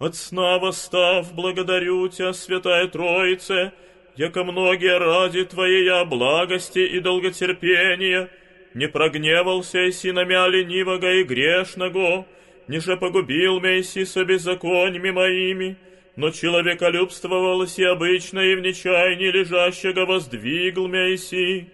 От сна восстав, благодарю Тебя, Святая Троице, яко многие ради Твоей благости и долготерпения, не прогневался иси на мя ленивого и грешного, ниже погубил мейси со беззаконьями моими, но человеколюбствовал си обычно и в нечаянии лежащего воздвигл мейси,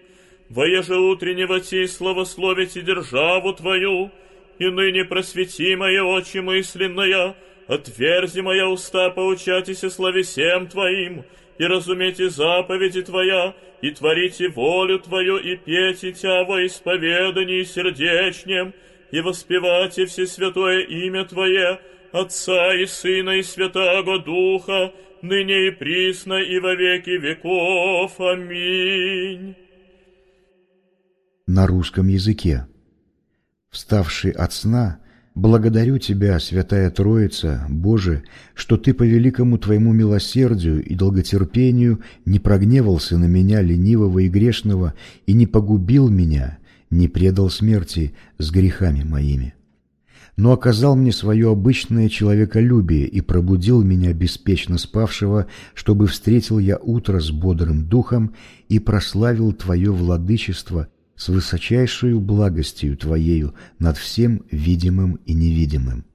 воеже утреннего ти славословите державу Твою, и ныне просвети мои очи мысленные, отверзи моя уста поучатися славесем Твоим, и разумейте заповеди Твоя, и творите волю Твою, и пейте Тя во исповедании сердечнем, и воспевайте все святое имя Твое, Отца и Сына и Святаго Духа, ныне и присно, и во веки веков. Аминь. На русском языке. Вставший от сна, благодарю Тебя, Святая Троица, Боже, что Ты по великому Твоему милосердию и долготерпению не прогневался на меня, ленивого и грешного, и не погубил меня, не предал смерти с грехами моими. Но оказал мне свое обычное человеколюбие и пробудил меня беспечно спавшего, чтобы встретил я утро с бодрым духом и прославил Твое владычество с высочайшую благостью Твоею над всем видимым и невидимым.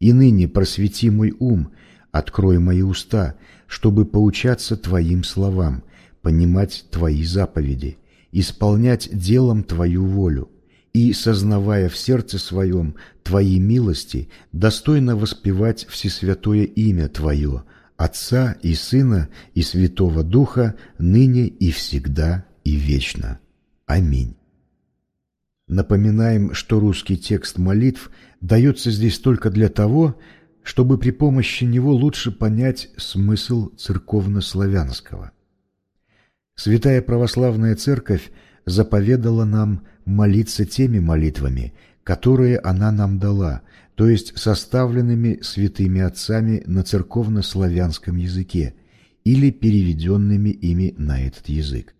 И ныне просвети мой ум, открой мои уста, чтобы поучаться Твоим словам, понимать Твои заповеди, исполнять делом Твою волю, и, сознавая в сердце своем Твои милости, достойно воспевать Всесвятое имя Твое, Отца и Сына и Святого Духа, ныне и всегда и вечно. Аминь. Напоминаем, что русский текст молитв дается здесь только для того, чтобы при помощи него лучше понять смысл церковно-славянского. Святая Православная Церковь заповедала нам молиться теми молитвами, которые она нам дала, то есть составленными святыми отцами на церковно-славянском языке или переведенными ими на этот язык.